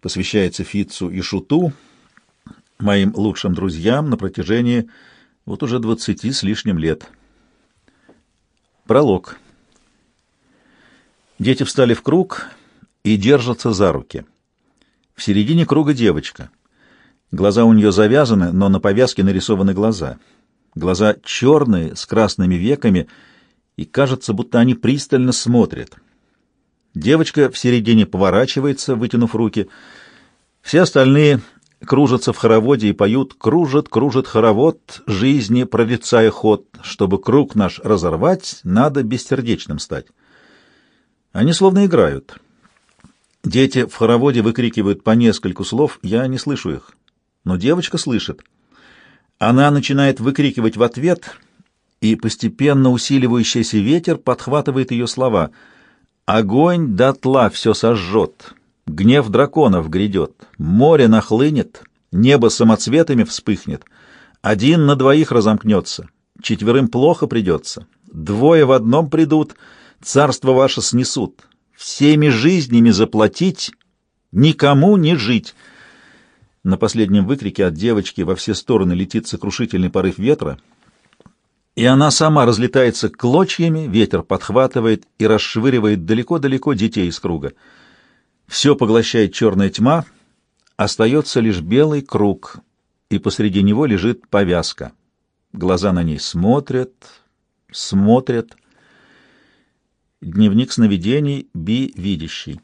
посвящается Фицу и Шуту, моим лучшим друзьям на протяжении вот уже двадцати с лишним лет. Пролог. Дети встали в круг и держатся за руки. В середине круга девочка. Глаза у нее завязаны, но на повязке нарисованы глаза. Глаза черные, с красными веками, и кажется, будто они пристально смотрят. Девочка в середине поворачивается, вытянув руки. Все остальные кружатся в хороводе и поют «Кружит, кружит хоровод, жизни прорицая ход, чтобы круг наш разорвать, надо бессердечным стать». Они словно играют. Дети в хороводе выкрикивают по нескольку слов, я не слышу их. Но девочка слышит. Она начинает выкрикивать в ответ, и постепенно усиливающийся ветер подхватывает ее слова. «Огонь дотла все сожжет, гнев драконов грядет, море нахлынет, небо самоцветами вспыхнет, один на двоих разомкнется, четверым плохо придется, двое в одном придут, царство ваше снесут, всеми жизнями заплатить, никому не жить». На последнем выкрике от девочки во все стороны летит сокрушительный порыв ветра, и она сама разлетается клочьями, ветер подхватывает и расшвыривает далеко-далеко детей из круга. Все поглощает черная тьма, остается лишь белый круг, и посреди него лежит повязка. Глаза на ней смотрят, смотрят. Дневник сновидений Би видящий.